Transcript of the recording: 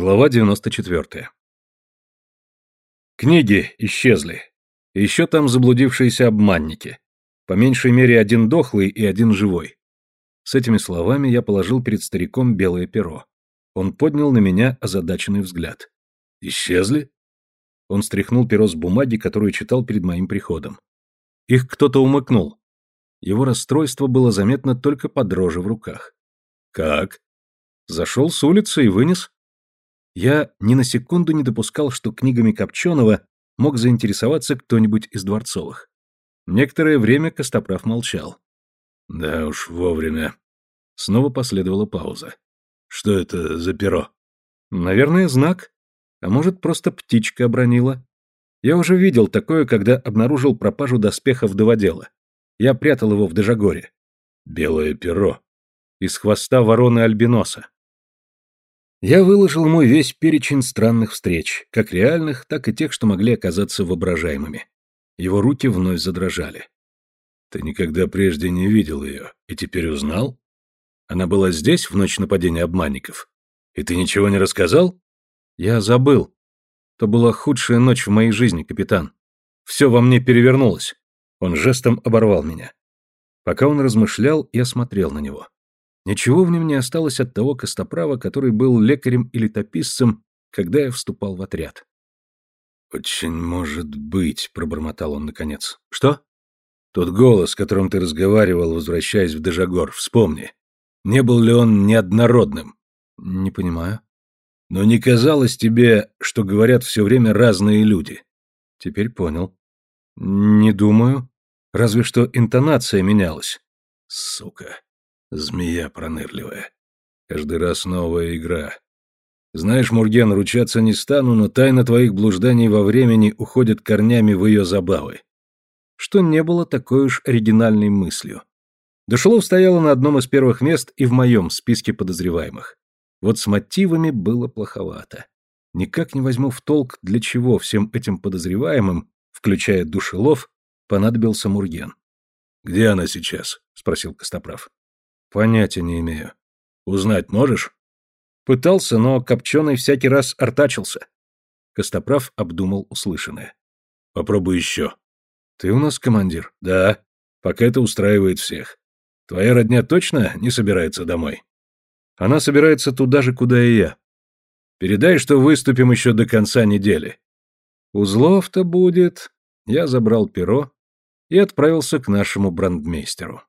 Глава 94. Книги исчезли. Еще там заблудившиеся обманники. По меньшей мере один дохлый и один живой. С этими словами я положил перед стариком белое перо. Он поднял на меня озадаченный взгляд. «Исчезли?» Он стряхнул перо с бумаги, которую читал перед моим приходом. Их кто-то умыкнул. Его расстройство было заметно только по дрожи в руках. «Как?» Зашел с улицы и вынес. Я ни на секунду не допускал, что книгами Копченого мог заинтересоваться кто-нибудь из Дворцовых. Некоторое время Костоправ молчал. «Да уж, вовремя». Снова последовала пауза. «Что это за перо?» «Наверное, знак. А может, просто птичка обронила. Я уже видел такое, когда обнаружил пропажу доспеха вдоводела. Я прятал его в Дежагоре. Белое перо. Из хвоста вороны Альбиноса. Я выложил ему весь перечень странных встреч, как реальных, так и тех, что могли оказаться воображаемыми. Его руки вновь задрожали. «Ты никогда прежде не видел ее, и теперь узнал? Она была здесь в ночь нападения обманников? И ты ничего не рассказал?» «Я забыл. То была худшая ночь в моей жизни, капитан. Все во мне перевернулось». Он жестом оборвал меня. Пока он размышлял, я смотрел на него. Ничего в нем не осталось от того костоправа, который был лекарем и летописцем, когда я вступал в отряд. «Очень может быть», — пробормотал он наконец. «Что?» «Тот голос, которым ты разговаривал, возвращаясь в Дежагор, вспомни. Не был ли он неоднородным?» «Не понимаю». «Но не казалось тебе, что говорят все время разные люди?» «Теперь понял». «Не думаю. Разве что интонация менялась». «Сука. Змея пронырливая. Каждый раз новая игра. Знаешь, Мурген, ручаться не стану, но тайна твоих блужданий во времени уходит корнями в ее забавы. Что не было такой уж оригинальной мыслью. Душелов стояла на одном из первых мест и в моем списке подозреваемых. Вот с мотивами было плоховато. Никак не возьму в толк, для чего всем этим подозреваемым, включая Душелов, понадобился Мурген. «Где она сейчас?» — спросил Костоправ. Понятия не имею. Узнать можешь? Пытался, но Копченый всякий раз артачился. Костоправ обдумал услышанное. Попробуй еще. Ты у нас командир? Да. Пока это устраивает всех. Твоя родня точно не собирается домой? Она собирается туда же, куда и я. Передай, что выступим еще до конца недели. Узлов-то будет. Я забрал перо и отправился к нашему брандмейстеру.